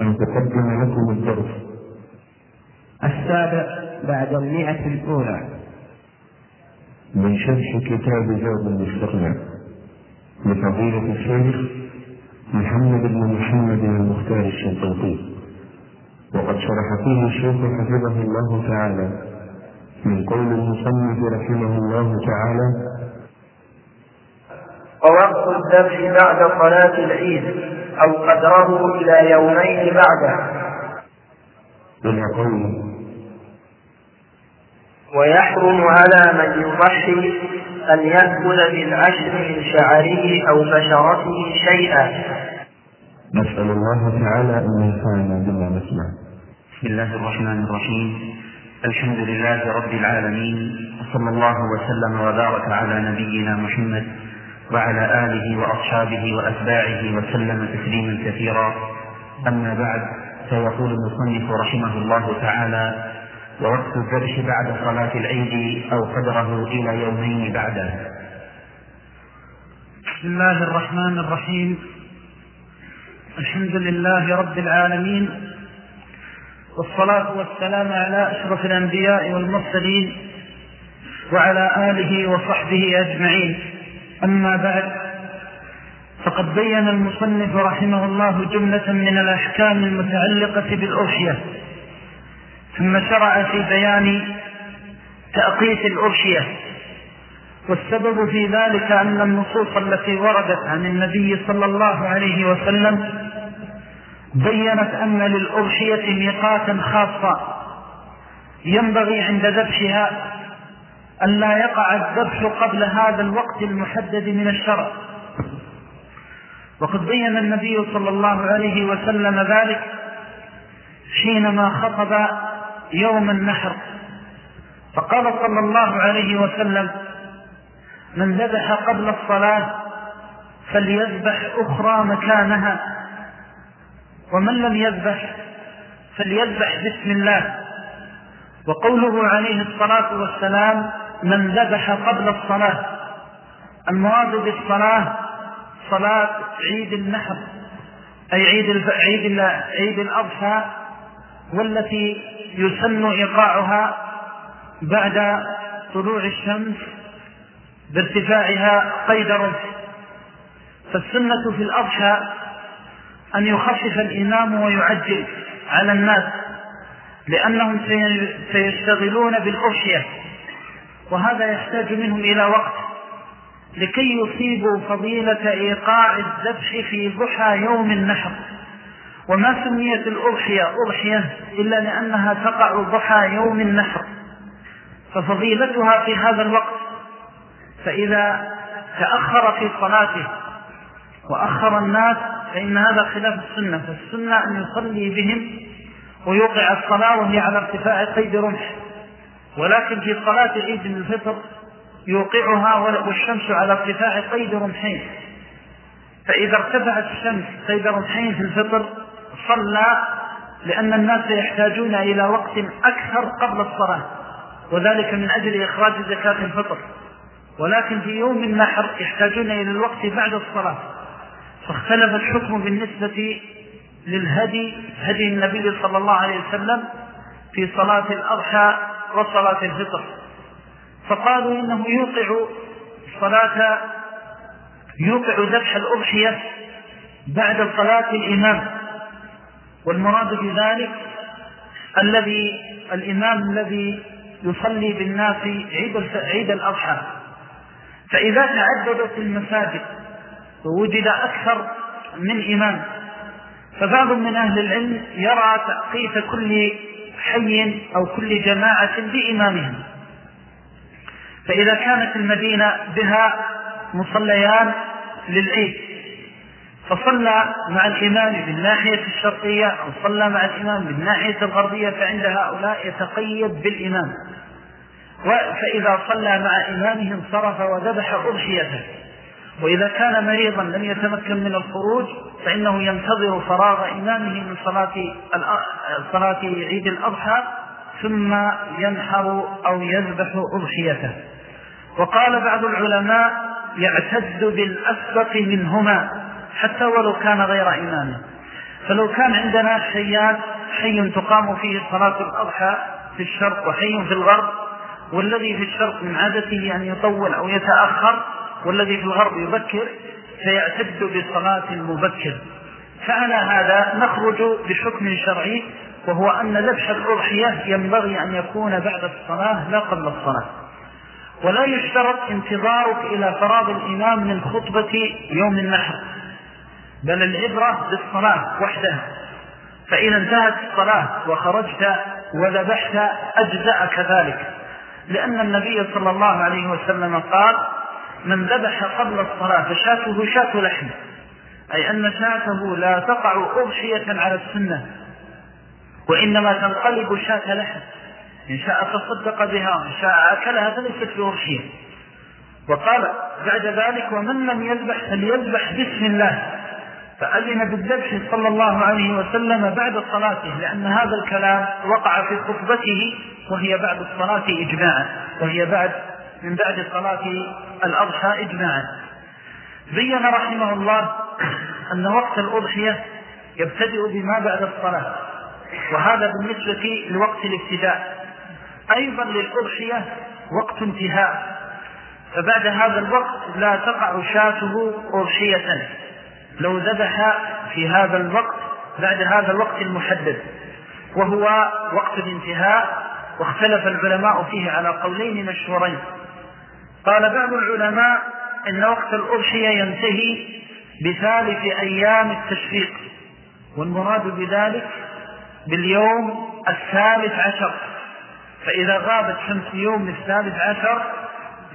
أن تقدم لكم الدرس. السابع بعد المئة الأولى. من شرح كتاب زاد المستقنع لفضيلة الشيخ محمد بن محمد المختار الشنقيطي وقد شرح فيه الشيخ حفظه الله تعالى من قول المصنف رحمه الله تعالى ووقت الذبح بعد صلاة العيد أو قدره إلى يومين بعده. ويحرم على من يضحي أن يأكل بالعشر من شعره أو بشرته شيئا. نسأل الله تعالى أن ينفعنا بما نسمع. بسم الله الرحمن الرحيم. الحمد لله رب العالمين. وصلى الله وسلم وبارك على نبينا محمد وعلى آله وأصحابه وأتباعه وسلم تسليما كثيرا. أما بعد فيقول المصنف رحمه الله تعالى ووقت الذبح بعد صلاة العيد أو قدره إلى يومين بعده. بسم الله الرحمن الرحيم. الحمد لله رب العالمين والصلاة والسلام على أشرف الأنبياء والمرسلين وعلى آله وصحبه أجمعين. أما بعد فقد بين المصنف رحمه الله جملة من الأحكام المتعلقة بالأضحية ثم شرع في بيان تأقيت الأضحية والسبب في ذلك أن النصوص التي وردت عن النبي صلى الله عليه وسلم بينت أن للأضحية ميقاتا خاصة ينبغي عند ذبحها أن لا يقع الذبح قبل هذا الوقت المحدد من الشرع. وقد بين النبي صلى الله عليه وسلم ذلك حينما خطب يوم النحر. فقال صلى الله عليه وسلم من ذبح قبل الصلاة فليذبح أخرى مكانها ومن لم يذبح فليذبح بسم الله. وقوله عليه الصلاة والسلام من ذبح قبل الصلاة. المراد بالصلاة صلاة عيد النحر أي عيد عيد عيد الأضحى والتي يسن إيقاعها بعد طلوع الشمس بارتفاعها قيد رمح. فالسنة في الأضحى أن يخفف الإمام ويعجل على الناس لأنهم سيشتغلون بالأضحية. وهذا يحتاج منهم إلى وقت لكي يصيبوا فضيلة إيقاع الذبح في ضحى يوم النحر. وما سميت الأضحية؟ أضحية إلا لأنها تقع ضحى يوم النحر. ففضيلتها في هذا الوقت فإذا تأخر في صلاته وأخر الناس فإن هذا خلاف السنة. فالسنة أن يصلي بهم ويوقع الصلاة وهي على ارتفاع قيد رمح. ولكن في صلاة عيد الفطر يوقعها والشمس على ارتفاع قيد رمحين فإذا ارتفعت الشمس قيد رمحين في الفطر صلى لأن الناس يحتاجون إلى وقت أكثر قبل الصلاة وذلك من أجل إخراج زكاة الفطر. ولكن في يوم النحر يحتاجون إلى الوقت بعد الصلاة. فاختلف الحكم بالنسبة للهدي هدي النبي صلى الله عليه وسلم في صلاة الأضحى وصلاة الفطر. فقالوا إنه يوقع صلاة يوقع ذبح الأضحية بعد صلاة الإمام. والمراد بذلك الذي الإمام الذي يصلي بالناس عيد عيد الأضحى. فإذا تعددت المساجد ووجد أكثر من إمام فبعض من أهل العلم يرى تأقيت كل حي أو كل جماعة بإمامهم. فإذا كانت المدينة بها مصليان للعيد فصلى مع الإمام بالناحية الشرقية أو صلى مع الإمام بالناحية الغربية فعند هؤلاء يتقيد بالإمام. فإذا صلى مع إمامه انصرف وذبح أضحيته. وإذا كان مريضا لم يتمكن من الخروج فإنه ينتظر فراغ إمامه من صلاة, صلاة عيد الأضحى ثم ينحر أو يذبح أضحيته. وقال بعض العلماء يعتد بالأسبق منهما حتى ولو كان غير إمامه. فلو كان عندنا حيان حي تقام فيه صلاة الأضحى في الشرق وحي في الغرب والذي في الشرق من عادته أن يطول أو يتأخر والذي في الغرب يبكر فيعتد بصلاة مبكر فعلى هذا نخرج بحكم شرعي وهو أن ذبح الأضحية ينبغي أن يكون بعد الصلاة لا قبل الصلاة. ولا يشترط انتظارك إلى فراغ الإمام من خطبة يوم النحر بل العبرة بالصلاة وحدها. فإذا انتهت الصلاة وخرجت وذبحت أجزأك ذلك لأن النبي صلى الله عليه وسلم قال من ذبح قبل الصلاة فشاته شاة لحم. أي أن شاته لا تقع أضحية على السنة وإنما تنقلب شاة لحم. إن شاء تصدق بها وإن شاء أكلها فليست بأضحية. وقال بعد ذلك ومن لم يذبح فليذبح بسم الله. فأذن بالذبح صلى الله عليه وسلم بعد صلاته لأن هذا الكلام وقع في خطبته وهي بعد الصلاة إجماعا وهي بعد من بعد صلاة الأضحى إجماعا. بين رحمه الله أن وقت الأضحية يبتدئ بما بعد الصلاة وهذا بالنسبة لوقت الابتداء. أيضا للأضحية وقت انتهاء فبعد هذا الوقت لا تقع شاته أضحية. لو ذبح في هذا الوقت بعد هذا الوقت المحدد وهو وقت الانتهاء واختلف العلماء فيه على قولين مشهورين. قال بعض العلماء إن وقت الأضحية ينتهي بثالث أيام التشريق والمراد بذلك باليوم الثالث عشر. فإذا غابت شمس يوم الثالث عشر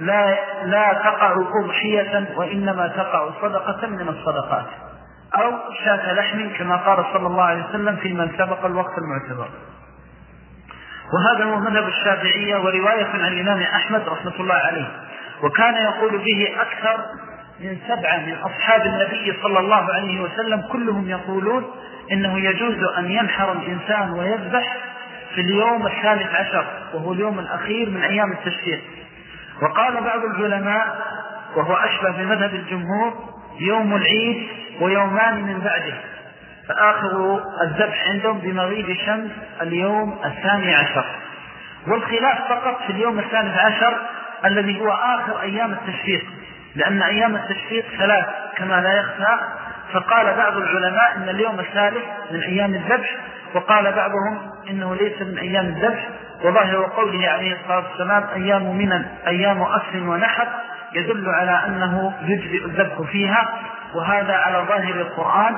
لا, لا تقع أضحية وإنما تقع صدقة من الصدقات أو شاة لحم كما قال صلى الله عليه وسلم في من سبق الوقت المعتبر. وهذا هو مذهب الشافعية ورواية عن الإمام أحمد رحمة الله عليه. وكان يقول به أكثر من سبعة من أصحاب النبي صلى الله عليه وسلم كلهم يقولون إنه يجوز أن ينحر الإنسان ويذبح في اليوم الثالث عشر وهو اليوم الأخير من أيام التشريق. وقال بعض العلماء وهو أشبه بمذهب الجمهور يوم العيد ويومان من بعده. فآخر الذبح عندهم بمغيب الشمس اليوم الثاني عشر. والخلاف فقط في اليوم الثالث عشر الذي هو آخر أيام التشفيق. لأن أيام التشفيق ثلاث كما لا يخفى. فقال بعض العلماء إن اليوم الثالث من أيام الذبح وقال بعضهم إنه ليس من أيام الذبح. وظاهر قوله عليه الصلاة والسلام أيام من أيام أسر ونحر يدل على أنه يجزئ الذبح فيها. وهذا على ظاهر القرآن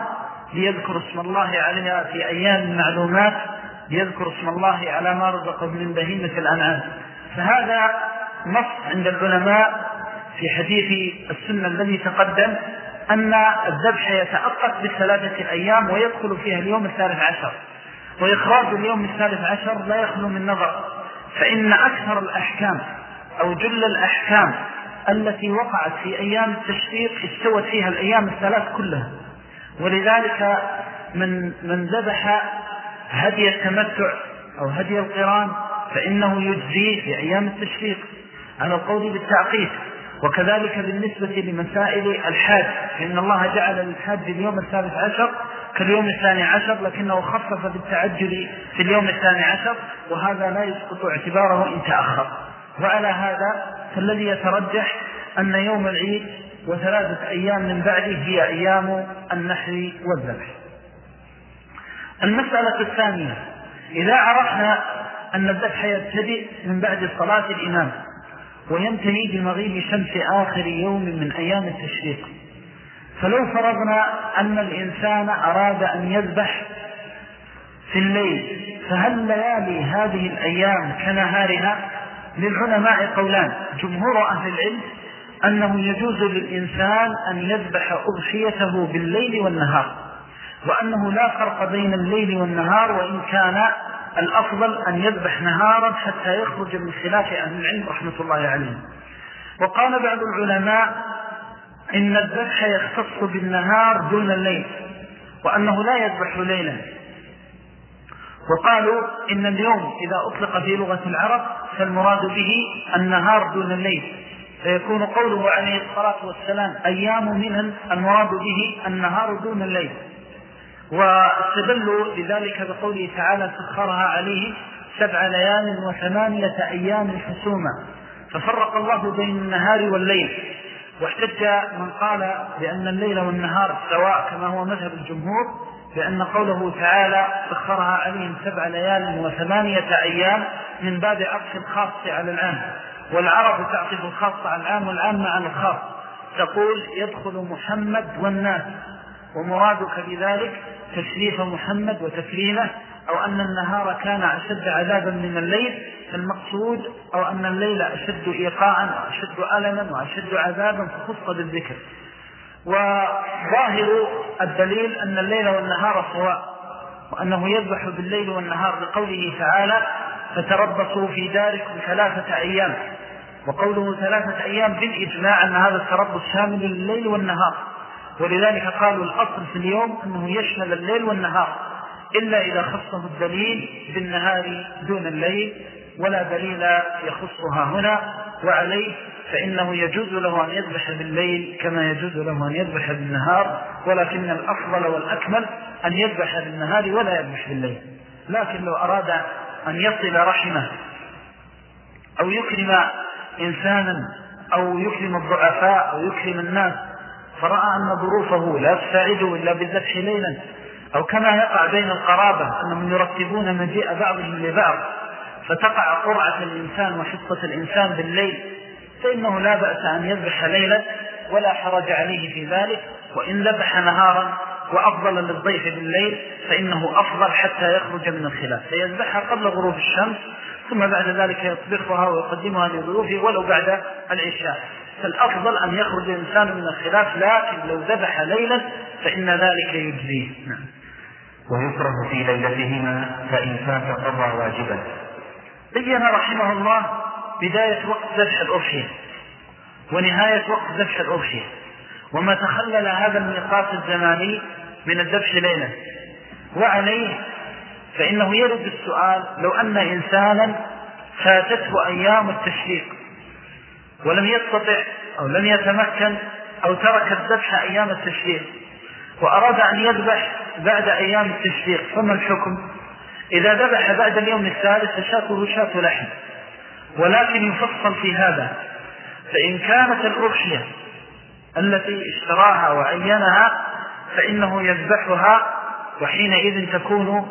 ليذكر اسم الله عليها في أيام معلومات ليذكر اسم الله على ما رزقه من بهيمة الأنعام. فهذا نص عند العلماء في حديث السنة الذي تقدم أن الذبح يتأقف بثلاثة الأيام ويدخل فيها اليوم الثالث عشر. وإخراج اليوم الثالث عشر لا يخلو من نظر. فإن أكثر الأحكام أو جل الأحكام التي وقعت في أيام التشريق استوت فيها الأيام الثلاث كلها. ولذلك من, من ذبح هدي التمتع أو هدي القران فإنه يجزيه في أيام التشريق. على القول بالتعقيد. وكذلك بالنسبة لمسائل الحاج فإن الله جعل للحاج اليوم الثالث عشر كاليوم الثاني عشر لكنه خفف بالتعجل في اليوم الثاني عشر وهذا لا يسقط اعتباره إن تأخر. وعلى هذا فالذي يترجح أن يوم العيد وثلاثة أيام من بعده هي أيام النحر والذبح. المسألة الثانية إذا عرفنا أن الذبح يبتدئ من بعد صلاة الإمام. وينتهي بمغيب شمس آخر يوم من أيام التشريق. فلو فرضنا أن الإنسان أراد أن يذبح في الليل فهل ليالي هذه الأيام كنهارها؟ للعلماء قولان جمهور أهل العلم أنه يجوز للإنسان أن يذبح أضحيته بالليل والنهار وأنه لا فرق بين الليل والنهار وإن كان الأفضل أن يذبح نهارا حتى يخرج من خلاف أهل العلم رحمة الله عليهم. وقال بعض العلماء إن الذبح يختص بالنهار دون الليل وأنه لا يذبح ليلا. وقالوا إن اليوم إذا أطلق في لغة العرب فالمراد به النهار دون الليل. فيكون قوله عليه الصلاة والسلام أيام منها المراد به النهار دون الليل. واستدلوا لذلك بقوله تعالى سخرها عليه سبع ليال وثمانية أيام حسوما. ففرق الله بين النهار والليل. واحتج من قال بأن الليل والنهار سواء كما هو مذهب الجمهور لأن قوله تعالى سخرها عليهم سبع ليال وثمانية أيام من باب عطف الخاص على العام. والعرب تعطف الخاص على العام والعام على الخاص. تقول يدخل محمد والناس. ومرادك بذلك تشريف محمد وتكريمه أو أن النهار كان أشد عذابا من الليل فالمقصود أو أن الليل أشد إيقاعا وأشد ألما وأشد عذابا فخص بالذكر. وظاهر الدليل أن الليل والنهار سواء وأنه يذبح بالليل والنهار بقوله تعالى فتربصوا في داركم ثلاثة أيام وقوله ثلاثة أيام بالإجماع أن هذا التربص شامل لليل والنهار. ولذلك قالوا الأصل في اليوم أنه يشمل الليل والنهار إلا إذا خصه الدليل بالنهار دون الليل ولا دليل يخصها هنا وعليه فإنه يجوز له أن يذبح بالليل كما يجوز له أن يذبح بالنهار ولكن الأفضل والأكمل أن يذبح بالنهار ولا يذبح بالليل. لكن لو أراد أن يصل رحمه أو يكرم إنسانا أو يكرم الضعفاء أو يكرم الناس فرأى أن ظروفه لا تساعده إلا بالذبح ليلا. أو كما يقع بين القرابة أنهم يرتبون مجيء بعضهم لبعض. فتقع قرعة الإنسان وحصة الإنسان بالليل. فإنه لا بأس أن يذبح ليلا ولا حرج عليه في ذلك. وإن ذبح نهارا وأفضل للضيف بالليل فإنه أفضل حتى يخرج من الخلاف. فيذبحها قبل غروب الشمس ثم بعد ذلك يطبخها ويقدمها لضيوفه ولو بعد العشاء. فالأفضل أن يخرج الإنسان من الخلاف لكن لو ذبح ليلا فإن ذلك يجزيه نعم. ويكره في ليلتهما فإن فات قضى واجبا. بين رحمه الله بداية وقت ذبح الأضحية ونهاية وقت ذبح الأضحية. وما تخلل هذا الميقات الزماني من الذبح ليلا. وعليه فإنه يرد السؤال لو أن إنسانا فاتته أيام التشريق. ولم يستطع أو لم يتمكن أو ترك الذبح أيام التشريق وأراد أن يذبح بعد أيام التشريق فما الحكم إذا ذبح بعد اليوم الثالث فشاته شاة لحم ولكن يفصل في هذا فإن كانت الأضحية التي اشتراها وعينها فإنه يذبحها وحينئذ تكون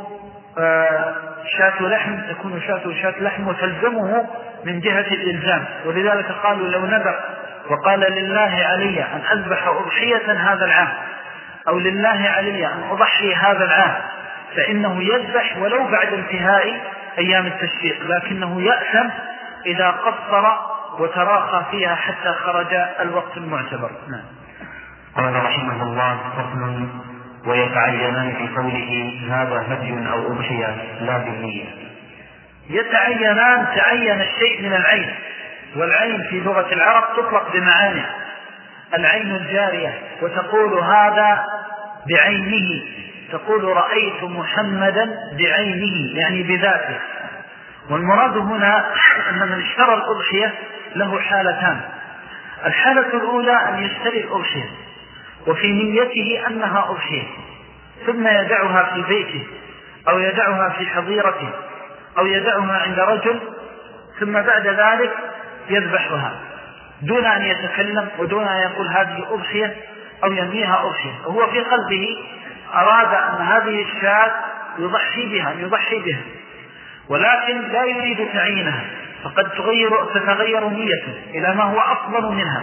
شاة لحم تكون شاة شاة لحم وتلزمه من جهة الإلزام. ولذلك قالوا لو نذر وقال لله علي أن أذبح أضحية هذا العام أو لله علي أن أضحي هذا العام فإنه يذبح ولو بعد انتهاء أيام التشريق لكنه يأثم إذا قصر وتراخى فيها حتى خرج الوقت المعتبر. نعم. قال رحمه الله فصل ويتعينان في قوله هذا هدي أو أضحية؟ لا بالنية. يتعينان تعين الشيء من العين. والعين في لغة العرب تطلق بمعاني. العين الجارية وتقول هذا بعينه. تقول رأيت محمدا بعينه يعني بذاته. والمراد هنا أن من اشترى الأضحية له حالتان. الحالة الأولى أن يشتري الأضحية وفي نيته أنها أضحية ثم يدعها في بيته أو يدعها في حظيرته. أو يدعها عند رجل ثم بعد ذلك يذبحها. دون أن يتكلم ودون أن يقول هذه أضحية أو ينميها أضحية. وهو في قلبه أراد أن هذه الشاة يضحي بها يضحي بها. ولكن لا يريد تعيينها. فقد تغير تتغير نيته إلى ما هو أفضل منها.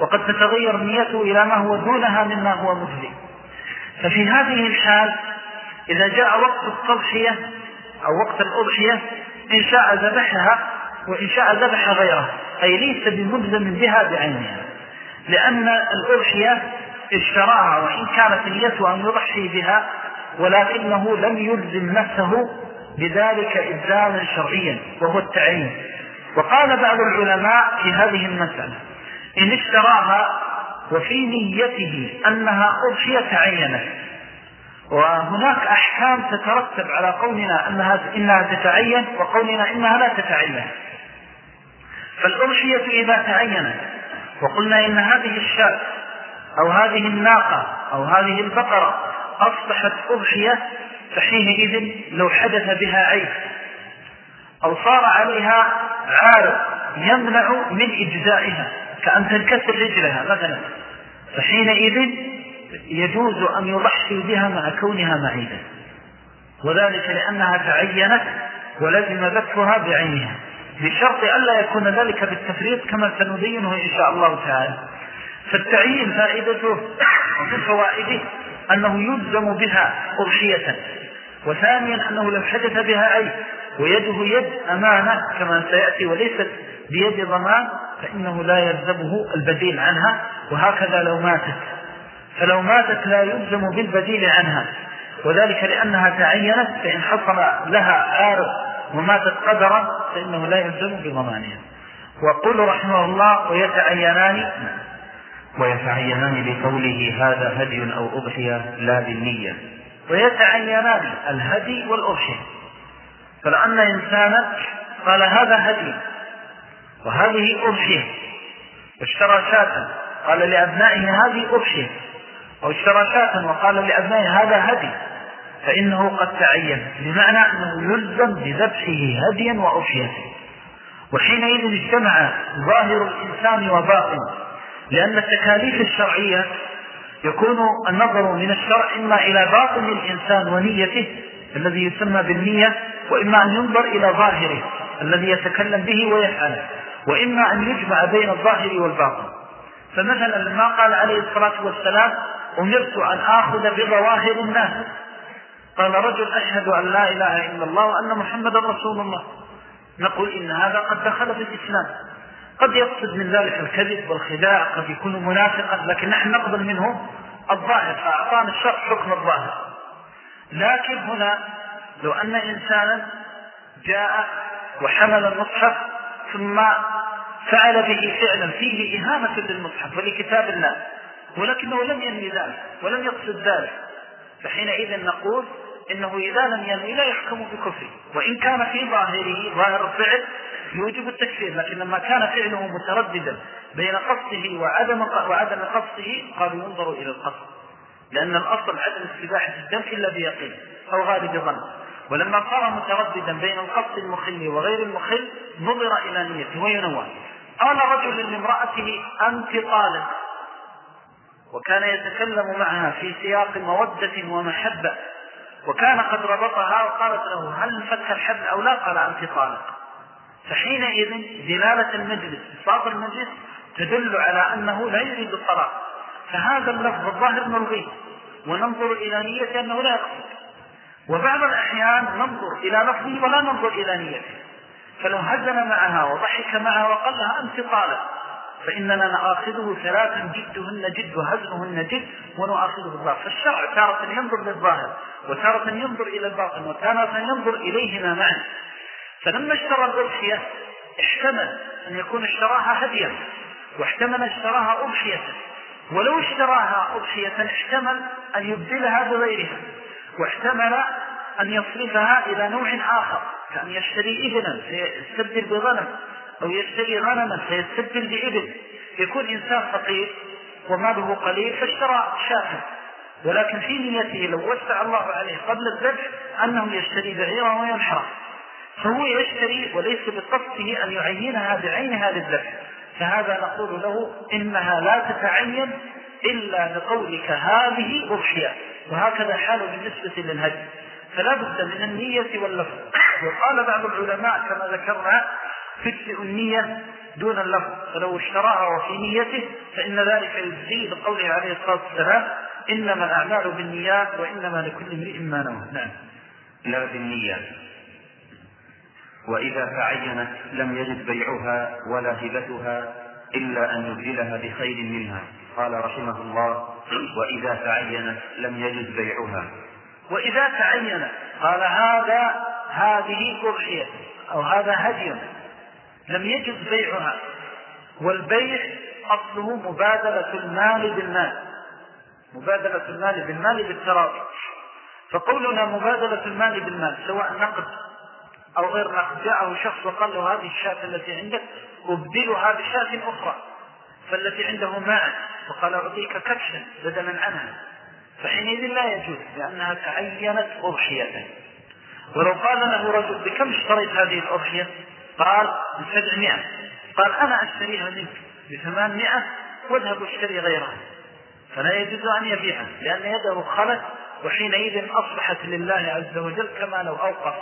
وقد تتغير نيته إلى ما هو دونها مما هو مجزي. ففي هذه الحال إذا جاء وقت التضحية أو وقت الأضحية إن شاء ذبحها وإن شاء ذبح غيرها أي ليس بملزم بها بعينها. لأن الأضحية اشتراها وإن كانت نيته أن يضحي بها ولكنه لم يلزم نفسه بذلك إلزاما شرعيا وهو التعيين. وقال بعض العلماء في هذه المسألة إن اشتراها وفي نيته أنها أضحية تعينت وهناك أحكام تترتب على قولنا أنها إنها تتعين وقولنا إنها لا تتعين. فالأضحية إذا تعينت وقلنا إن هذه الشاة أو هذه الناقة أو هذه البقرة أصبحت أضحية فحينئذ لو حدث بها عيب أو صار عليها عارض يمنع من إجزائها كأن تنكسر رجلها مثلا فحينئذ يجوز أن يضحي بها مع كونها معيدة. وذلك لأنها تعينت ولزم ذكرها بعينها. بشرط ألا يكون ذلك بالتفريط كما سنبينه إن شاء الله تعالى. فالتعيين فائدته ومن فوائده أنه يلزم بها أضحية. وثانيا أنه لو حدث بها عيب ويده يد أمانة كما سيأتي وليست بيد ضمان فإنه لا يلزمه البديل عنها وهكذا لو ماتت. فلو ماتت لا يلزم بالبديل عنها. وذلك لأنها تعينت فإن حصل لها عارض وماتت قدرا فإنه لا يلزم بضمانها. وقل رحمه الله ويتعينان؟ ويتعينان بقوله هذا هدي أو أضحية لا بالنية. ويتعينان الهدي والأضحية. فلأن إنسانا قال هذا هدي وهذه أضحية. واشترى شاة قال لأبنائه هذه أضحية. أو اشترى شاة وقال لأبنائه هذا هدي. فإنه قد تعين بمعنى أنه يلزم بذبحه هديا وأضحية وحينئذ اجتمع ظاهر الإنسان وباطن لأن التكاليف الشرعية يكون النظر من الشرع إما إلى باطن الإنسان ونيته الذي يسمى بالنية وإما أن ينظر إلى ظاهره الذي يتكلم به ويفعله وإما أن يجمع بين الظاهر والباطن. فمثلا لما قال عليه الصلاة والسلام أمرت أن آخذ بظواهر الناس. قال رجل أشهد أن لا إله إلا الله وأن محمد رسول الله. نقول إن هذا قد دخل في الإسلام. قد يقصد من ذلك الكذب والخداع قد يكون منافقا لكن نحن نقبل منه الظاهر فأعطانا الشرع حكم الظاهر. لكن هنا لو أن إنسانا جاء وحمل المصحف ثم فعل به فعلا فيه إهانة للمصحف ولكتاب الله. ولكنه لم ينوي ذلك ولم يقصد ذلك. فحينئذ نقول إنه إذا لم ينوي لا يحكم بكفره. وإن كان في ظاهره ظاهر الفعل يوجب التكفير لكن لما كان فعله مترددا بين قصده وعدم وعدم قصده قالوا ينظر إلى القصد. لأن الأصل عدم استباحة الدم إلا بيقين أو غالب ظن. ولما صار مترددا بين القصد المخل وغير المخل نظر إلى نيته وينوى. قال رجل لامرأته أنت طالق. وكان يتكلم معها في سياق مودة ومحبة. وكان قد ربطها وقالت له هل فك الحبل أو لا؟ قال أنت طالق. فحينئذ دلالة المجلس صاف المجلس تدل على أنه لا يريد الطلاق. فهذا اللفظ الظاهر نلغيه وننظر إلى نيته أنه لا يقصد. وبعض الأحيان ننظر إلى لفظه ولا ننظر إلى نيته. فلو هزن معها وضحك معها وقال لها أنت طالق. فإننا نآخذه ثلاثا جدهن جد وهزنهن جد ونؤاخذه بالظاهر فالشرع تارة ينظر للظاهر وتارة ينظر إلى الباطن وتارة ينظر إليهما معا. فلما اشترى الأضحية احتمل أن يكون اشتراها هديا واحتمل اشتراها أضحية. ولو اشتراها أضحية احتمل أن يبدلها بغيرها واحتمل أن يصرفها إلى نوع آخر كأن يشتري إبنا فيستبدل بغنم أو يشتري غنما فيستبدل بإبل. يكون إنسان فقير وماله قليل فاشترى شاة ولكن في نيته لو وسع الله عليه قبل الذبح أنه يشتري بعيرا وينحر فهو يشتري وليس بقصده أن يعينها بعينها للذبح. فهذا نقول له إنها لا تتعين إلا لقولك هذه أضحية. وهكذا حال بالنسبة للهدي. فلا بد من النية واللفظ. وقال بعض العلماء كما ذكرنا تجزئ النية دون اللفظ. فلو اشتراها وفي نيته فإن ذلك يجزي بقوله عليه الصلاة والسلام إنما الأعمال بالنيات وإنما لكل امرئ ما نوى. نعم. لا بالنية وإذا تعينت لم يجد بيعها ولا هبتها إلا أن يبدلها بخير منها. قال رحمه الله وإذا تعينت لم يجد بيعها. وإذا تعينت قال هذا هذه أضحية أو هذا هدي. لم يجد بيعها. والبيع أصله مبادلة المال بالمال. مبادلة المال بالمال بالتراضي. فقولنا مبادلة المال بالمال سواء نقد أو غير نقد. جاءه شخص وقال له هذه الشاة التي عندك أبدلها بشاة أخرى. فالتي عنده ماء وقال أعطيك كبشا بدلا عنها. فحينئذ لا يجوز لأنها تعينت أضحية. ولو قال له رجل بكم اشتريت هذه الأضحية؟ قال بسبعمائة. قال أنا أشتريها منك بثمانمائة واذهب اشتري غيرها. فلا يجوز أن يبيعها لأن يده خلت وحينئذ أصبحت لله عز وجل كما لو أوقف.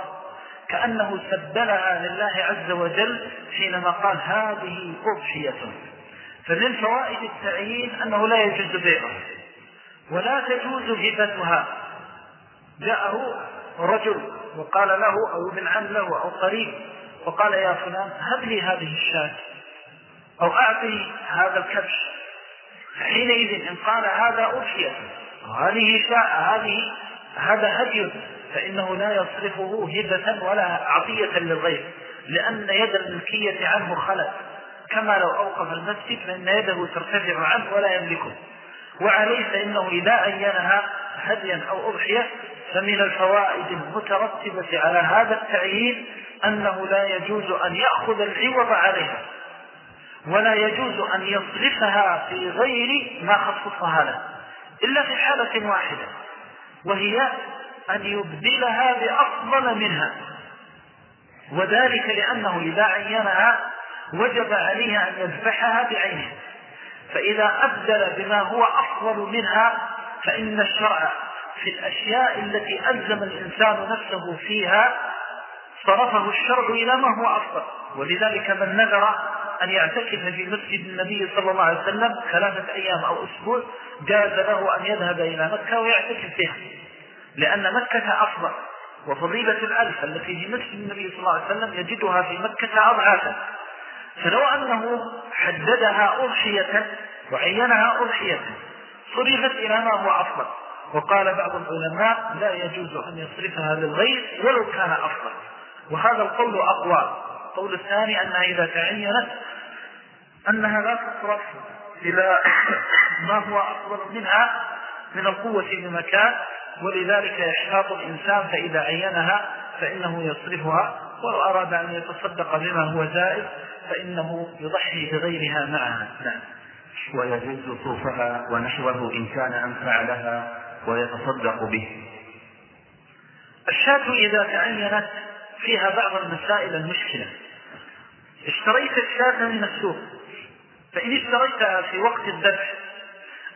كأنه سبلها لله عز وجل حينما قال هذه أضحية فمن فوائد التعيين أنه لا يجوز بيعها. ولا تجوز هبتها. جاءه رجل وقال له أو ابن عم له أو قريب وقال يا فلان هب لي هذه الشاة أو أعطي هذا الكبش. حينئذ إن قال هذا أضحية هذه شاء هذه هذا هدي. فإنه لا يصرفه هبة ولا عطية للغير لأن يد الملكية عنه خلت. كما لو أوقف المسجد فإن يده ترتفع عنه ولا يملكه. وعليه فإنه إذا أينها هديا أو أضحية فمن الفوائد المترتبة على هذا التعيين أنه لا يجوز أن يأخذ العوض عليها ولا يجوز أن يصرفها في غير ما خصصها له إلا في حالة واحدة وهي أن يبدلها بأفضل منها وذلك لأنه إذا عينها وجب عليه أن يذبحها بعينه فإذا أبدل بما هو أفضل منها فإن الشرع في الأشياء التي ألزم الإنسان نفسه فيها صرفه الشرع إلى ما هو أفضل. ولذلك من نذر أن يعتكف في مسجد النبي صلى الله عليه وسلم ثلاثة أيام أو أسبوع جاز له أن يذهب إلى مكة ويعتكف فيها. لأن مكة أفضل وفضيلة الألف التي في مسجد النبي صلى الله عليه وسلم يجدها في مكة أضعافا. فلو أنه حددها أضحية وعينها أضحية صرفت إلى ما هو أفضل. وقال بعض العلماء لا يجوز أن يصرفها للغير ولو كان أفضل. وهذا القول أقوى. القول الثاني أنها إذا تعينت أنها لا تصرف إلى ما هو أفضل منها من القوة بمكان ولذلك يحتاط الإنسان فإذا عينها فإنه يصرفها ولو أراد أن يتصدق بما هو زائد فإنه يضحي بغيرها معها. نعم. ويجوز صوفها ونحوه إن كان أنفع لها. ويتصدق به. الشاة إذا تعينت فيها بعض المسائل المشكلة. اشتريت الشاة من السوق. فإن اشتريتها في وقت الذبح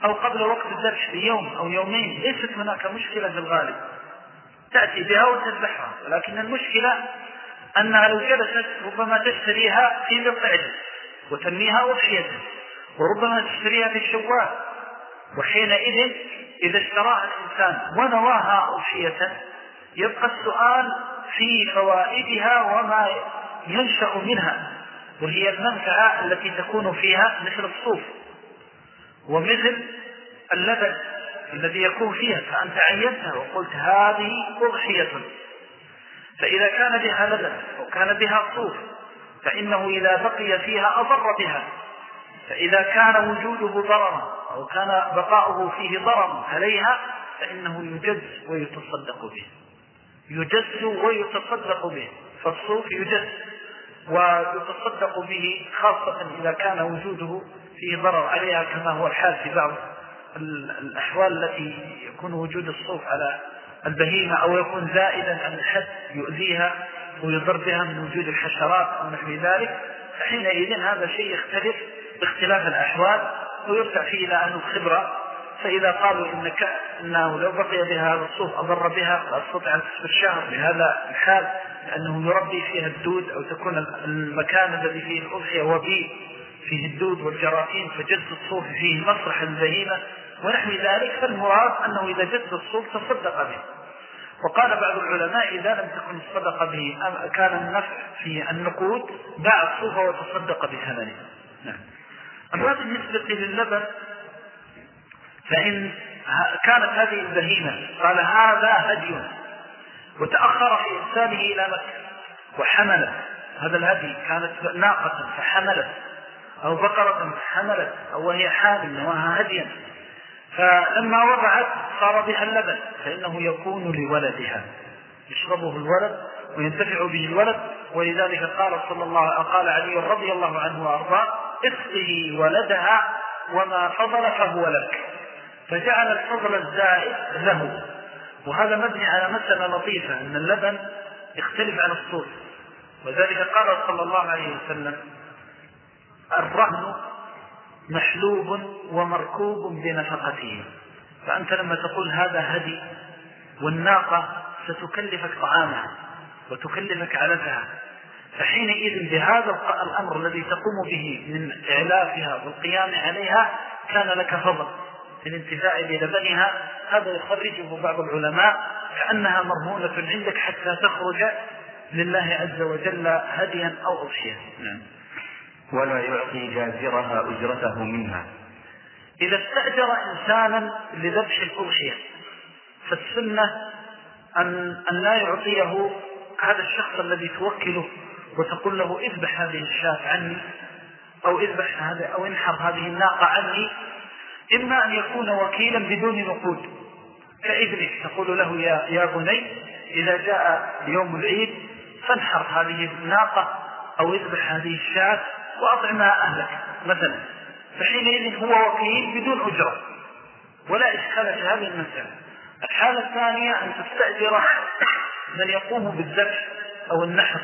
أو قبل وقت الذبح بيوم أو يومين ليست هناك مشكلة في الغالب. تأتي بها وتذبحها. ولكن المشكلة أنها لو جلست ربما تشتريها في ذي وتنميها أضحية وربما تشتريها في الشوال وحينئذ إذا اشتراها الإنسان ونواها أضحية يبقى السؤال في فوائدها وما ينشأ منها وهي المنفعة التي تكون فيها مثل الصوف ومثل اللبن الذي يكون فيها فأنت عينتها وقلت هذه أضحية فإذا كان بها لبن وكان بها صوف فإنه إذا بقي فيها أضر بها فإذا كان وجوده ضررا أو كان بقاؤه فيه ضررا عليها فإنه يجز ويتصدق به. يجز ويتصدق به. فالصوف يجز ويتصدق به خاصة إذا كان وجوده فيه ضرر عليها كما هو الحال في بعض الأحوال التي يكون وجود الصوف على البهيمة أو يكون زائدا عن الحد يؤذيها ويضر بها من وجود الحشرات أو نحو ذلك. فحينئذ هذا شيء يختلف باختلاف الأحوال ويرجع فيه إلى أهل الخبرة. فإذا قالوا إنك إنه لو بقي بها هذا الصوف أضر بها فأستطيع أن تصبر شهر بهذا الحال لأنه يربي فيها الدود أو تكون المكان الذي فيه الأضحية وبيء فيه الدود والجراثيم فجد الصوف فيه مسرح البهيمة ونحو ذلك فالمراد أنه إذا جد الصوف تصدق به. وقال بعض العلماء إذا لم تكن الصدقة به كان النفع في النقود باع الصوف وتصدق بثمنه. نعم. أما بالنسبة للبن فإن كانت هذه البهيمة قال هذا هدي. وتأخر في إرساله إلى مكة وحملت هذا الهدي كانت ناقة فحملت أو بقرة فحملت أو وهي حامل نواها هديا. فلما وضعت صار بها اللبن فإنه يكون لولدها. يشربه الولد وينتفع به الولد ولذلك قال صلى الله قال علي رضي الله عنه وأرضاه اسقه ولدها وما فضل فهو لك. فجعل الفضل الزائد له. وهذا مبني على مسألة لطيفة أن اللبن يختلف عن الصوت. وذلك قال صلى الله عليه وسلم الرهن محلوب ومركوب بنفقته. فأنت لما تقول هذا هدي والناقة ستكلفك طعامها وتكلفك علفها فحينئذ بهذا الأمر الذي تقوم به من إعلافها والقيام عليها كان لك فضل في الانتفاع بلبنها. هذا يخرجه بعض العلماء كأنها مرهونة عندك حتى تخرج لله عز وجل هديا أو أضحية نعم. ولا يعطي جازرها أجرته منها. إذا استأجر إنسانا لذبح الأضحية فالسنة أن, أن لا يعطيه هذا الشخص الذي توكله وتقول له اذبح هذه الشاة عني أو اذبح هذا أو انحر هذه الناقة عني إما أن يكون وكيلا بدون نقود. كابنك تقول له يا, يا بني إذا جاء يوم العيد فانحر هذه الناقة أو اذبح هذه الشاة وأطعمها أهلك مثلا. فحينئذ هو وكيل بدون أجرة. ولا إشكال في هذه المسألة الحالة الثانية أن تستأجر من يقوم بالذبح أو النحر.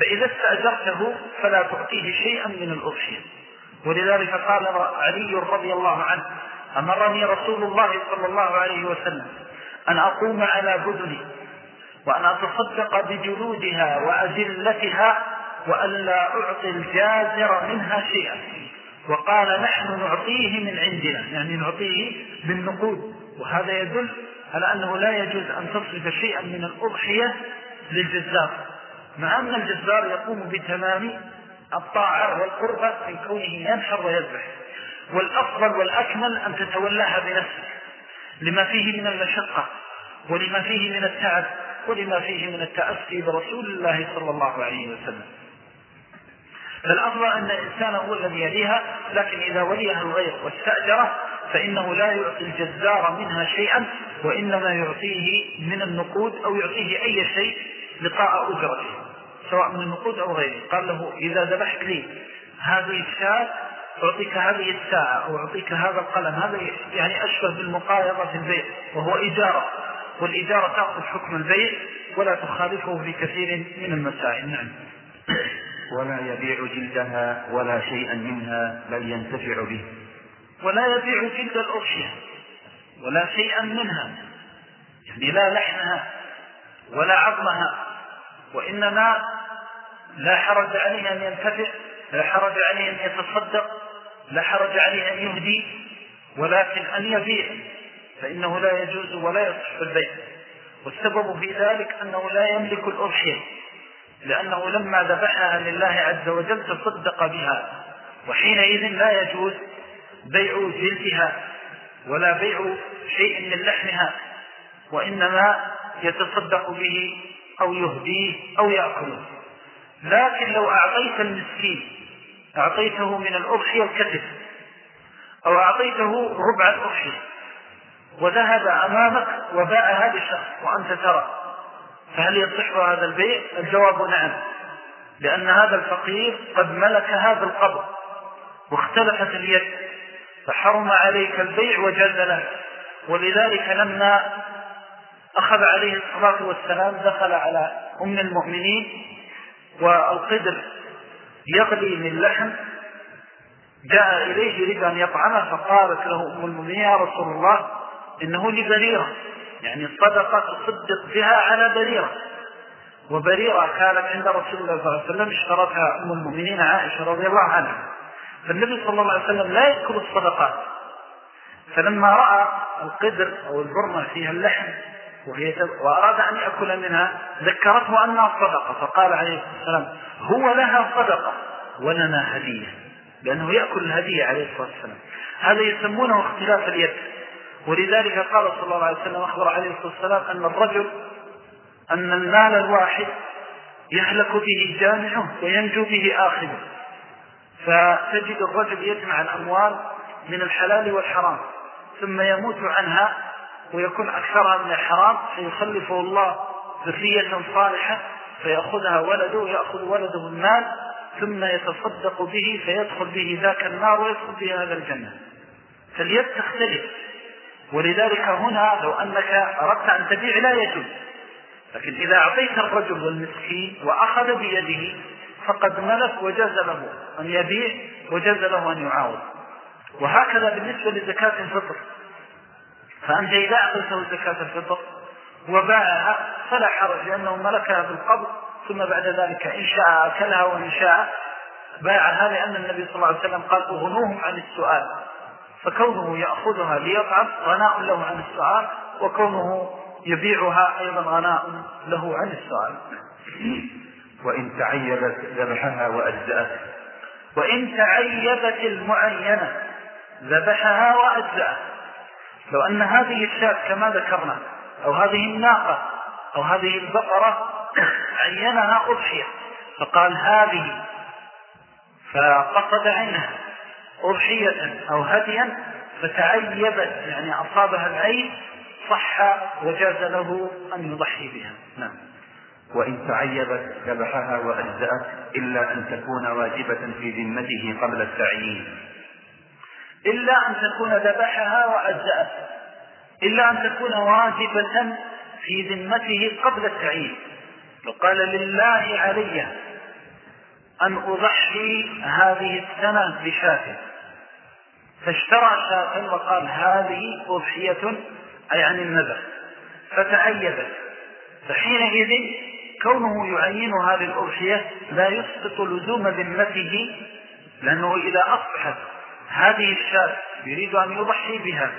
فإذا استأجرته فلا تعطيه شيئا من الأضحية ولذلك قال علي رضي الله عنه أمرني رسول الله صلى الله عليه وسلم أن أقوم على بدني وأن أتصدق بجلودها وأجلتها وألا أعطي الجازر منها شيئا. وقال نحن نعطيه من عندنا يعني نعطيه بالنقود. وهذا يدل على أنه لا يجوز أن تصرف شيئا من الأضحية للجزار. مع أن الجزار يقوم بتمام الطاعة والقربة من كونه ينحر ويذبح. والأفضل والأكمل أن تتولاها بنفسك. لما فيه من المشقة ولما فيه من التعب ولما فيه من التأسي برسول الله صلى الله عليه وسلم. فالأفضل أن الإنسان هو الذي يليها لكن إذا وليها الغير واستأجره فإنه لا يعطي الجزار منها شيئا وإنما يعطيه من النقود أو يعطيه أي شيء لقاء أجرته. سواء من النقود أو غيره. قال له إذا ذبحت لي هذه الشاة أعطيك هذه الساعة أو أعطيك هذا القلم. هذا يعني أشبه بالمقايضة في البيع وهو إجارة والإجارة تأخذ حكم البيع ولا تخالفه في كثير من المسائل. نعم. ولا يبيع جلدها ولا شيئا منها بل ينتفع به. ولا يبيع جلد الأضحية ولا شيئا منها. يعني لا لحمها ولا عظمها وإنما لا حرج عليه أن ينتفع لا حرج عليه أن يتصدق لا حرج عليه أن يهدي ولكن أن يبيع فإنه لا يجوز ولا يصح البيع. والسبب في ذلك أنه لا يملك الأضحية لأنه لما ذبحها لله عز وجل تصدق بها وحينئذ لا يجوز بيع جلدها ولا بيع شيء من لحمها وإنما يتصدق به أو يهديه أو يأكله. لكن لو أعطيت المسكين أعطيته من الأضحية الكتف أو أعطيته ربع الأضحية وذهب أمامك وباع هذا الشخص وأنت ترى فهل يصح هذا البيع؟ الجواب نعم لأن هذا الفقير قد ملك هذا القبر واختلفت اليد فحرم عليك البيع وجاز ولذلك لما أخذ عليه الصلاة والسلام دخل على أم المؤمنين والقدر يغلي من لحم جاء إليه يريد أن يطعمه فقالت له أم المؤمنين يا رسول الله إنه لبريرة. يعني الصدقة تصدق بها على بريرة. وبريرة كانت عند رسول الله صلى الله عليه وسلم اشترتها أم المؤمنين عائشة رضي الله عنها. فالنبي صلى الله عليه وسلم لا يذكر الصدقات. فلما رأى القدر أو البرمة فيها اللحم وهي وأراد أن يأكل منها ذكرته أنها صدقة فقال عليه والسلام هو لها صدقة ولنا هدية لأنه يأكل الهدية عليه الصلاة والسلام. هذا يسمونه اختلاف اليد. ولذلك قال صلى الله عليه وسلم أخبر عليه الصلاة والسلام أن الرجل أن المال الواحد يهلك به جامعه وينجو به آخره. فتجد الرجل يجمع الأموال من الحلال والحرام ثم يموت عنها ويكون أكثرها من الحرام فيخلفه الله ذرية صالحة فيأخذها ولده ويأخذ ولده المال ثم يتصدق به فيدخل به ذاك النار ويدخل به هذا الجنة. فاليد تختلف. ولذلك هنا لو أنك أردت أن تبيع لا يجوز. لكن إذا أعطيت الرجل والمسكين وأخذ بيده فقد ملك وجاز له أن يبيع وجاز له أن يعاوض وهكذا بالنسبة لزكاة الفطر. فأنت إذا أعطيته زكاة الفطر وباعها فلا حرج لأنه ملكها بالقبض ثم بعد ذلك إن شاء أكلها وإن شاء باعها لأن النبي صلى الله عليه وسلم قال أغنوهم عن السؤال. فكونه يأخذها ليطعم غناء له عن السؤال وكونه يبيعها أيضا غناء له عن السؤال. وإن تعيبت ذبحها وأجزأت. وإن تعيبت المعينة ذبحها وأجزأت. لو أن هذه الشاة كما ذكرنا أو هذه الناقة أو هذه البقرة عينها أضحية. فقال هذه فقصد عنها أضحية أو هديا فتعيبت يعني أصابها العين صح وجاز له أن يضحي بها. نعم. وإن تعيبت ذبحها وأجزأت إلا أن تكون واجبة في ذمته قبل التعيين. إلا أن تكون ذبحها وأجزأت إلا أن تكون واجبة في ذمته قبل التعيين. فقال لله علي أن أضحي هذه السنة بشاة فاشترى شاة وقال هذه أضحية أي عن النذر. فتعيبت فحينئذ كونه يعينها للأضحية لا يسقط لزوم ذمته لأنه إذا أصبحت هذه الشاة يريد أن يضحي بها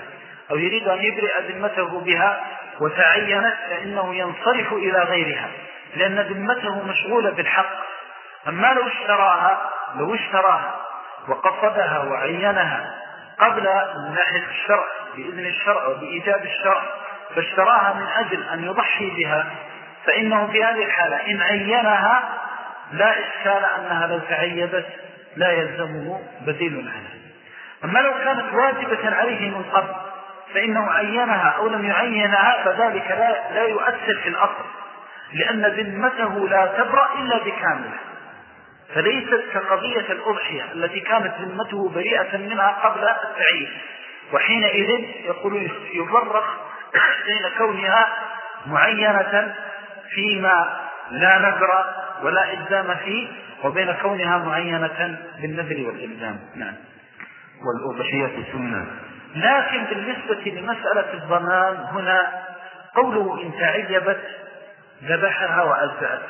أو يريد أن يبرئ ذمته بها وتعينت فإنه ينصرف إلى غيرها لأن ذمته مشغولة بالحق. أما لو اشتراها لو اشتراها وقصدها وعينها قبل من ناحية الشرع بإذن الشرع وبإيجاب الشرع فاشتراها من أجل أن يضحي بها فإنه في هذه الحالة إن عينها لا إشكال أنها لو تعيبت لا يلزمه بديل عنها أما لو كانت واجبة عليه من قبل فإنه عينها أو لم يعينها فذلك لا, لا يؤثر في الأصل لأن ذمته لا تبرأ إلا بكاملة فليست كقضية الأضحية التي كانت ذمته بريئة منها قبل التعيين. وحينئذ يقول يفرق بين كونها معينة فيما لا نذر ولا إلزام فيه وبين كونها معينة بالنذر والإلزام. نعم. والأضحية سنة لكن بالنسبة لمسألة الضمان هنا قوله إن تعيبت ذبحها وأزأت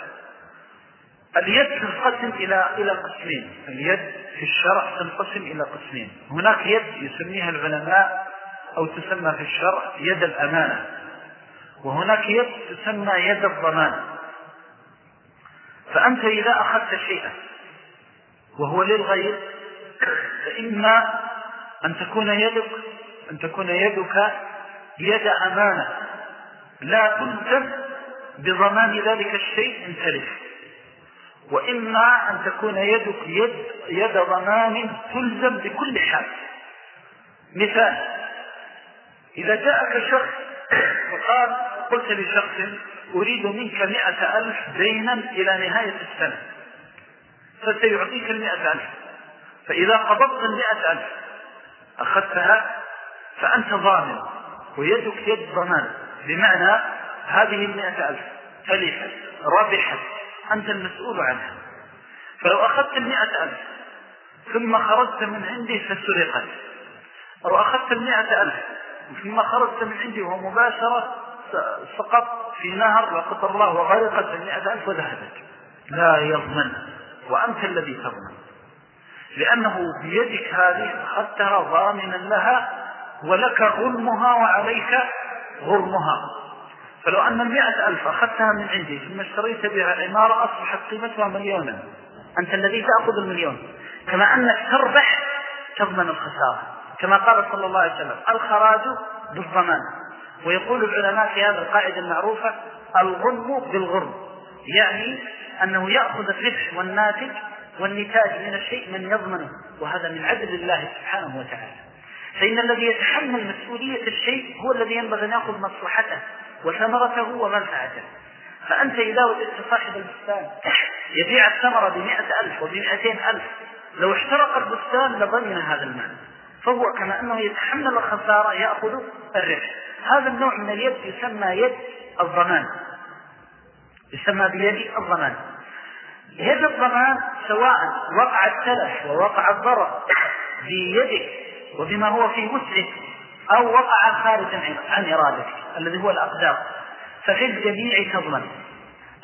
اليد تنقسم إلى إلى قسمين. اليد في الشرع تنقسم إلى قسمين. هناك يد يسميها العلماء أو تسمى في الشرع يد الأمانة. وهناك يد تسمى يد الضمان. فأنت إذا أخذت شيئا وهو للغير فإما أن تكون يدك أن تكون يدك يد أمانة. لا تلزم بضمان ذلك الشيء إن تلف. وإما أن تكون يدك يد, يد ضمان تلزم بكل حال. مثال إذا جاءك شخص وقال قلت لشخص أريد منك مئة ألف دينا إلى نهاية السنة. فسيعطيك المئة ألف. فإذا قبضت المئة ألف أخذتها فأنت ضامن ويدك يد ضمان. بمعنى هذه المئة ألف تلفت ربحت أنت المسؤول عنها. فلو أخذت المئة ألف ثم خرجت من عندي فسرقت. أو أخذت المئة ألف ثم خرجت من عندي ومباشرة سقط في نهر لا قدر الله وغرقت المئة ألف وذهبت. لا يضمن وأنت الذي تضمن. لأنه بيدك هذه أخذتها ضامنا لها ولك غرمها وعليك غرمها فلو أن المئة ألف أخذتها من عندي ثم اشتريت بها عمارة أصبحت قيمتها مليونا. أنت الذي تأخذ المليون. كما أنك تربح تضمن الخسارة. كما قال صلى الله عليه وسلم الخراج بالضمان. ويقول العلماء في هذا القاعدة المعروفة الغرم بالغرم يعني أنه يأخذ الربح والناتج والنتاج من الشيء من يضمنه وهذا من عدل الله سبحانه وتعالى. فإن الذي يتحمل مسؤولية الشيء هو الذي ينبغي أن يأخذ مصلحته وثمرته ومنفعته. فأنت إذا وجدت صاحب البستان يبيع الثمرة بمئة ألف وبمئتين ألف لو احترق البستان لضمن هذا المال. فهو كما أنه يتحمل الخسارة يأخذ الربح. هذا النوع من اليد يسمى يد الضمان. يسمى بيد الضمان. يد الضمان سواء وقع التلف ووقع الضرر بيدك وبما هو في وسعك أو وقع خارجا عن إرادتك الذي هو الأقدار ففي الجميع تضمن.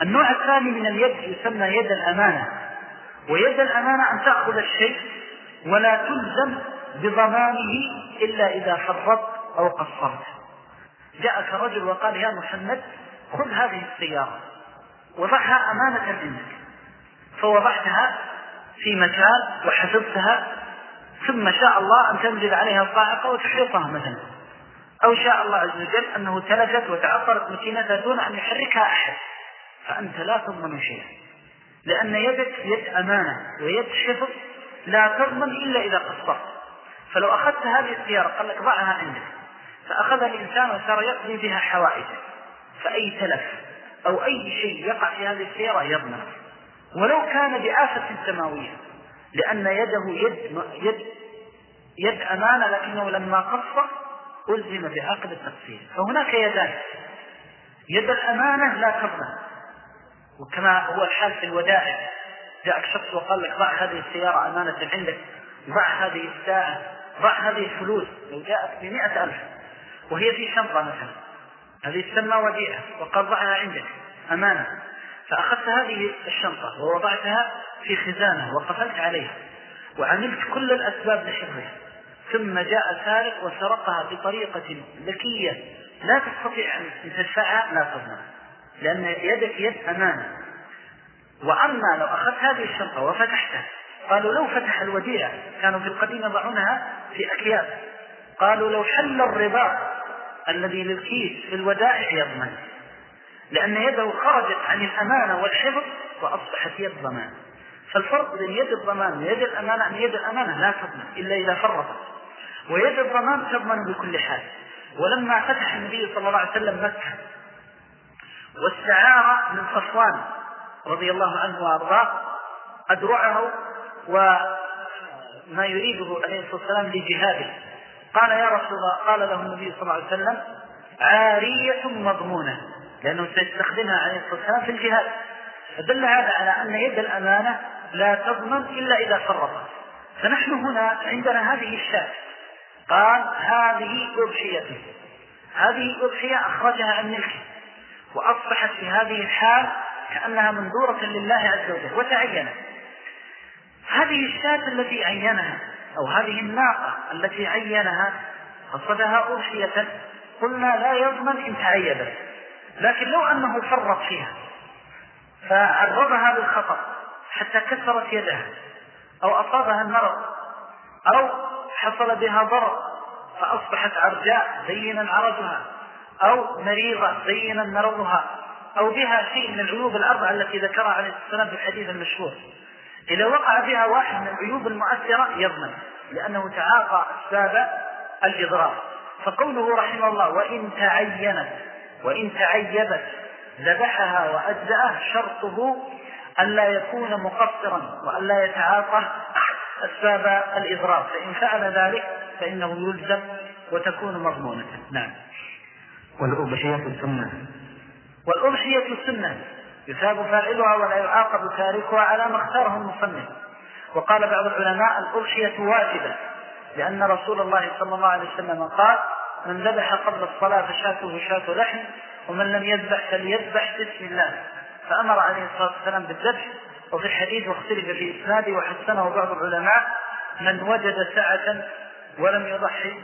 النوع الثاني من اليد يسمى يد الأمانة ويد الأمانة أن تأخذ الشيء ولا تلزم بضمانه إلا إذا فرطت أو قصرت. جاءك رجل وقال يا محمد خذ هذه السيارة وضعها أمانة عندك. فوضعتها في مكان وحفظتها ثم شاء الله أن تنزل عليها الصاعقة وتحرقها مثلا. أو شاء الله عز وجل أنه تلفت وتعطرت ماكينتها دون أن يحركها أحد. فأنت لا تضمن شيئا. لأن يدك يد أمانة ويد حفظ لا تضمن إلا إذا قصرت. فلو أخذت هذه السيارة قال لك ضعها عندك. فأخذها الإنسان وصار يقضي بها حوائجه. فأي تلف أو أي شيء يقع في هذه السيارة يضمن. ولو كان بآفة سماوية لأن يده يد يد يد أمانة لكنه لما قصر ألزم بعقد التقصير. فهناك يدان. يد الأمانة لا تضمن وكما هو الحال في الودائع. جاءك شخص وقال لك ضع هذه السيارة أمانة عندك ضع هذه الساعة ضع هذه الفلوس. لو جاءت بمئة ألف وهي في شنطة مثلا. هذه تسمى وديعة. وقال ضعها عندك. أمانة. فأخذت هذه الشنطة ووضعتها في خزانة وقفلت عليها وعملت كل الأسباب لحفظها ثم جاء سارق وسرقها بطريقة ذكية. لا تستطيع أن تدفعها لا تضمن لأن يدك يد أمانة. وأما لو أخذت هذه الشنطة وفتحتها قالوا لو فتح الوديعة كانوا في القديم يضعونها في أكياس. قالوا لو حل الرباط الذي للكيس في الودائع يضمن. لأن يده خرجت عن الأمانة والحفظ وأصبحت يد ضمان. فالفرق بين يد الضمان ويد الأمانة أن يد الأمانة لا تضمن إلا إذا فرطت. ويد الضمان تضمن بكل حال. ولما فتح النبي صلى الله عليه وسلم مكة واستعار من صفوان رضي الله عنه وأرضاه أدرعه وما يريده عليه الصلاة والسلام لجهاده. قال يا رسول الله قال له النبي صلى الله عليه وسلم عارية مضمونة. لأنه سيستخدمها عليه الصلاة والسلام في الجهاد. فدل هذا على أن يد الأمانة لا تضمن إلا إذا فرطت فنحن هنا عندنا هذه الشاة قال هذه أضحيته هذه الأضحية أخرجها عن ملكه. وأصبحت في هذه الحال كأنها منذورة لله عز وجل. وتعينت. هذه الشاة التي عينها أو هذه الناقة التي عينها قصدها أضحية. قلنا لا يضمن إن تعيبت لكن لو أنه فرط فيها فعرضها للخطر حتى كسرت يدها أو أصابها المرض أو حصل بها ضرر فأصبحت عرجاء زينا عرجها أو مريضة زينا مرضها أو بها شيء من العيوب الأربعة التي ذكرها عليه والسلام في الحديث المشهور. إذا وقع بها واحد من العيوب المؤثرة يضمن لأنه تعاطى أسباب الإضرار. فقوله رحمه الله وإن تعينت وإن تعيبت ذبحها وأجزأه شرطه ألا يكون مقصرا وألا يتعاطى أسباب الإضرار فإن فعل ذلك فإنه يلزم وتكون مضمونة. نعم. والأضحية السنة. والأضحية السنة. يثاب فاعلها ولا يعاقب تاركها على ما اختاره المصنف. وقال بعض العلماء الأضحية واجبة لأن رسول الله صلى الله عليه وسلم قال من ذبح قبل الصلاة فشاته شاة لحم ومن لم يذبح فليذبح بسم الله. فأمر عليه الصلاة والسلام بالذبح وفي الحديث واختلف في إسناده وحسنه بعض العلماء من وجد سعة ولم يضحي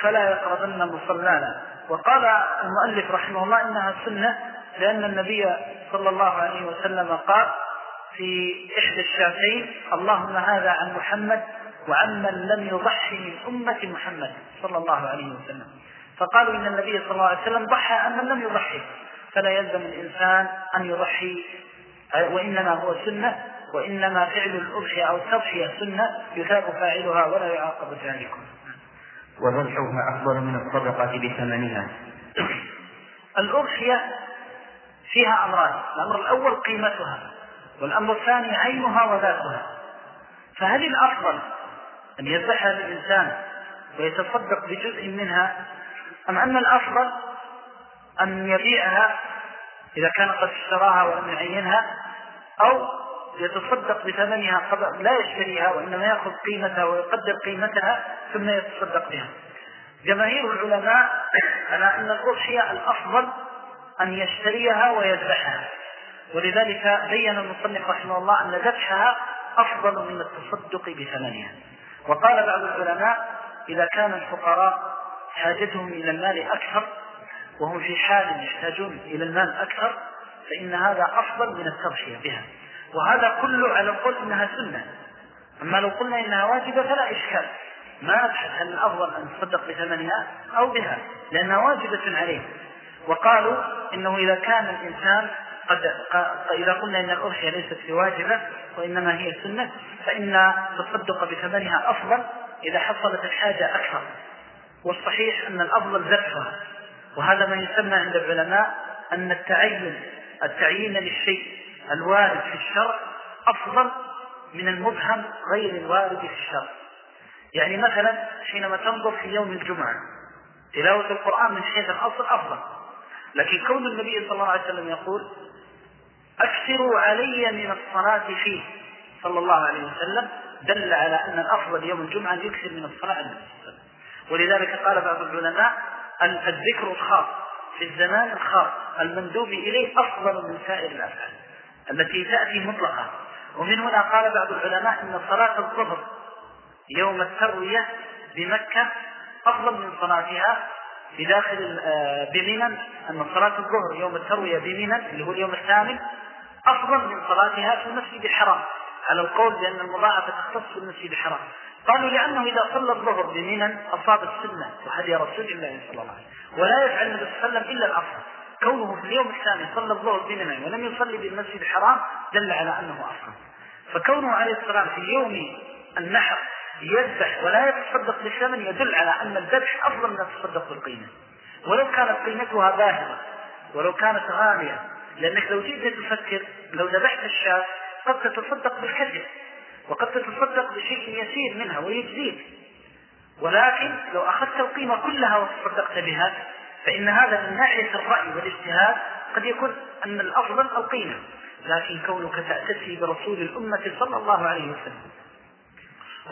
فلا يقربن مصلانا. وقال المؤلف رحمه الله إنها سنة لأن النبي صلى الله عليه وسلم قال في إحدى الشافعين اللهم هذا عن محمد وعمن لم يضحي من أمة محمد صلى الله عليه وسلم. فقالوا إن النبي صلى الله عليه وسلم ضحى عن من لم يضحي. فلا يلزم الإنسان أن يضحي وإنما هو سنة وإنما فعل الأضحية أو التضحية سنة يثاب فاعلها ولا يعاقب تاركها وذبحها أفضل من الصدقة بثمنها. الأضحية فيها أمران الأمر الأول قيمتها والأمر الثاني عينها وذاتها. فهل الأفضل أن يذبحها الإنسان ويتصدق بجزء منها أم أن الأفضل أن يبيعها إذا كان قد اشتراها ولم يعينها أو يتصدق بثمنها قبل لا يشتريها وإنما يأخذ قيمتها ويقدر قيمتها ثم يتصدق بها. جماهير العلماء على أن الأضحية الأفضل أن يشتريها ويذبحها. ولذلك بين المصنف رحمه الله أن ذبحها أفضل من التصدق بثمنها. وقال بعض العلماء إذا كان الفقراء حاجتهم إلى المال أكثر وهم في حال يحتاجون إلى المال أكثر فإن هذا أفضل من التضحية بها. وهذا كله على القول إنها سنة. أما لو قلنا إنها واجبة فلا إشكال. ما نبحث هل الأفضل أن تصدق بثمنها أو بها لأنها واجبة عليه. وقالوا إنه إذا كان الإنسان قد إذا قلنا إن الأضحية ليست بواجبة وإنما هي سنة فإن التصدق بثمنها أفضل إذا حصلت الحاجة أكثر. والصحيح أن الأفضل ذبحها. وهذا ما يسمى عند العلماء أن التعين التعيين للشيء الوارد في الشرع أفضل من المبهم غير الوارد في الشرع. يعني مثلا حينما تنظر في يوم الجمعة تلاوة القرآن من حيث الأصل أفضل. لكن كون النبي صلى الله عليه وسلم يقول أكثروا علي من الصلاة فيه. صلى الله عليه وسلم دل على أن الأفضل يوم الجمعة أن يكثر من الصلاة على النبي صلى الله عليه وسلم. ولذلك قال بعض العلماء الذكر الخاص في الزمان الخاص المندوب إليه أفضل من سائر الأفعال التي تأتي مطلقة. ومن هنا قال بعض العلماء أن صلاة الظهر يوم التروية بمكة أفضل من صلاتها في داخل آه، بمنى أن صلاة الظهر يوم التروية بمنى اللي هو اليوم الثامن أفضل من صلاتها في المسجد الحرام. على القول بأن المضاعفة تختص في المسجد الحرام؟ قالوا لأنه إذا صلى الظهر بمنى أصاب السنة وهدي رسول الله صلى الله عليه وسلم. ولا يفعل النبي صلى الله عليه وسلم إلا الأفضل كونه في اليوم الثاني صلى الظهر بمنى ولم يصلي بالمسجد الحرام دل على أنه أفضل. فكونه عليه السلام في يوم النحر يذبح ولا يتصدق بالثمن يدل على أن الذبح أفضل من التصدق بالقيمة. ولو كانت قيمتها باهظة ولو كانت غالية لأنك لو جيت تفكر لو ذبحت الشاة قد تتصدق بالكثير وقد تتصدق بشيء يسير منها ويجزيك. ولكن لو أخذت القيمة كلها وتصدقت بها فإن هذا من ناحية الرأي والاجتهاد قد يكون أن الأفضل القيمة. لكن كونك تأتسي برسول الأمة صلى الله عليه وسلم.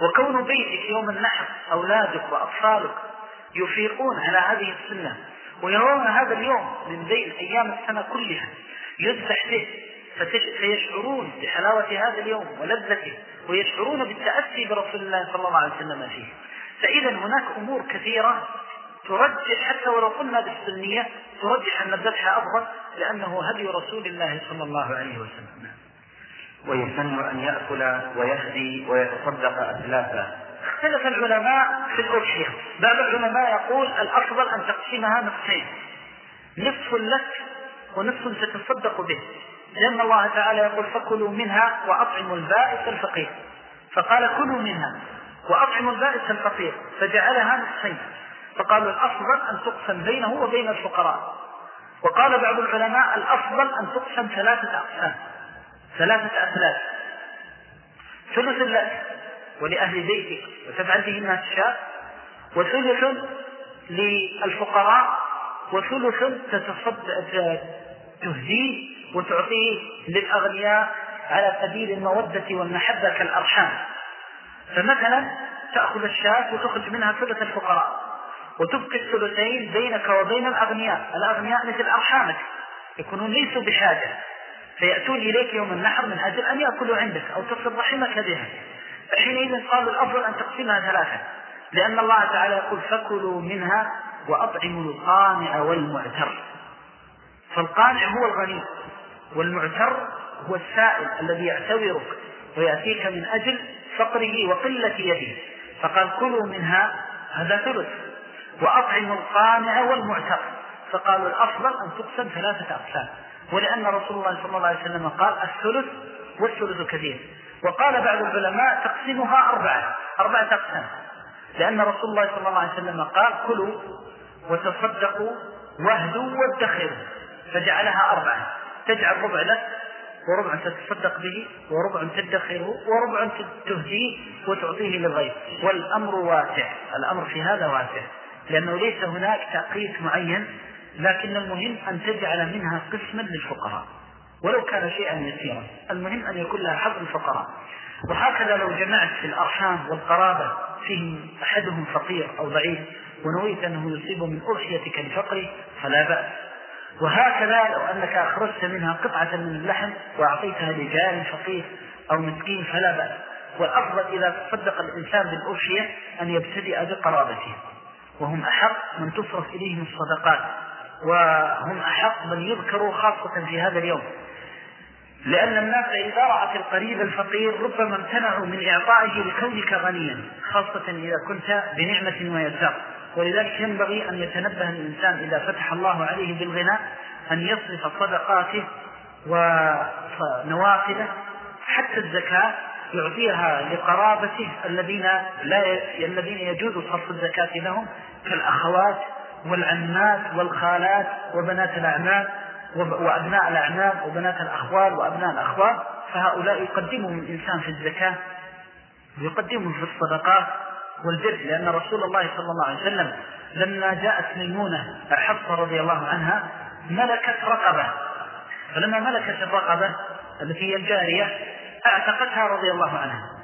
وكون بيتك يوم النحر أولادك وأطفالك يفيقون على هذه السنة ويرون هذا اليوم من بين أيام السنة كلها يذبح به فيشعرون بحلاوة هذا اليوم ولذته ويشعرون بالتأسي برسول الله صلى الله عليه وسلم فيه. فإذا هناك أمور كثيرة ترجح حتى ولو قلنا بالسنية ترجح أن الذبح أفضل لأنه هدي رسول الله صلى الله عليه وسلم. ويسن أن يأكل ويهدي ويتصدق أثلاثا اختلف العلماء في الأضحية بعض العلماء يقول الأفضل أن تقسمها نصفين. نصف لك ونصف تتصدق به. لأن الله تعالى يقول فكلوا منها وأطعموا البائس الفقير. فقال كلوا منها وأطعموا البائس الفقير. فجعلها نصفين. فقالوا الأفضل أن تقسم بينه وبين الفقراء. وقال بعض العلماء الأفضل أن تقسم ثلاثة أقسام. ثلاثة أثلاث. ثلث لك ولأهل بيتك. وتفعل به ما تشاء. وثلث للفقراء وثلث تتصدق تهديه وتعطيه للأغنياء على سبيل المودة والمحبة كالأرحام. فمثلا تأخذ الشاة وتخرج منها ثلث الفقراء وتبقي الثلثين بينك وبين الأغنياء. الأغنياء مثل أرحامك يكونون ليسوا بحاجة فيأتون إليك يوم النحر من أجل أن يأكلوا عندك أو تصل رحمك بها فحينئذ قالوا الأفضل أن تقسمها ثلاثة لأن الله تعالى يقول فكلوا منها وأطعموا القانع والمعتر. فالقانع هو الغني والمعتر هو السائل الذي يعتبرك ويأتيك من أجل فقره وقلة يده. فقال كلوا منها هذا ثلث. وأطعموا القانع والمعتر. فقالوا الأفضل أن تقسم ثلاثة أقسام. ولأن رسول الله صلى الله عليه وسلم قال الثلث والثلث كثير وقال بعض العلماء تقسمها أربعة أربعة أقسام. لأن رسول الله صلى الله عليه وسلم قال كلوا وتصدقوا واهدوا وادخروا. فجعلها أربعة. تجعل ربع لك وربع تتصدق به وربع تدخره وربع تهديه وتعطيه للغير. والأمر واسع. الأمر في هذا واسع. لأنه ليس هناك تأقيت معين لكن المهم أن تجعل منها قسما للفقراء. ولو كان شيئا يسيرا. المهم أن يكون لها حظ الفقراء. وهكذا لو جمعت في الأرحام والقرابة فيهم أحدهم فقير أو ضعيف ونويت أنه يصيب من أرحيتك لفقره فلا بأس. وهكذا لو أنك أخرجت منها قطعة من اللحم وأعطيتها لجار فقير أو مسكين فلا بأس. والأفضل إذا تصدق الإنسان بالأرحية أن يبتدئ بقرابته. وهم أحق من تصرف إليهم الصدقات. وهم أحق من يذكروا خاصة في هذا اليوم. لأن الناس إذا رأت القريب الفقير ربما امتنعوا من إعطائه لكونك غنيا خاصة إذا كنت بنعمة ويسار ولذلك ينبغي أن يتنبه الإنسان إذا فتح الله عليه بالغنى أن يصرف صدقاته ونوافله حتى الزكاة يعطيها لقرابته الذين لا ي... الذين يجوز صرف الزكاة لهم كالأخوات والعمات والخالات وبنات الأعمام وأبناء الأعمام وبنات الأخوال وأبناء الأخوال فهؤلاء يقدمهم الإنسان في الزكاة ويقدمهم في الصدقات والبر لأن رسول الله صلى الله عليه وسلم لما جاءت ميمونة حفصة رضي الله عنها ملكت رقبة. فلما ملكت الرقبة التي هي الجارية أعتقتها رضي الله عنها.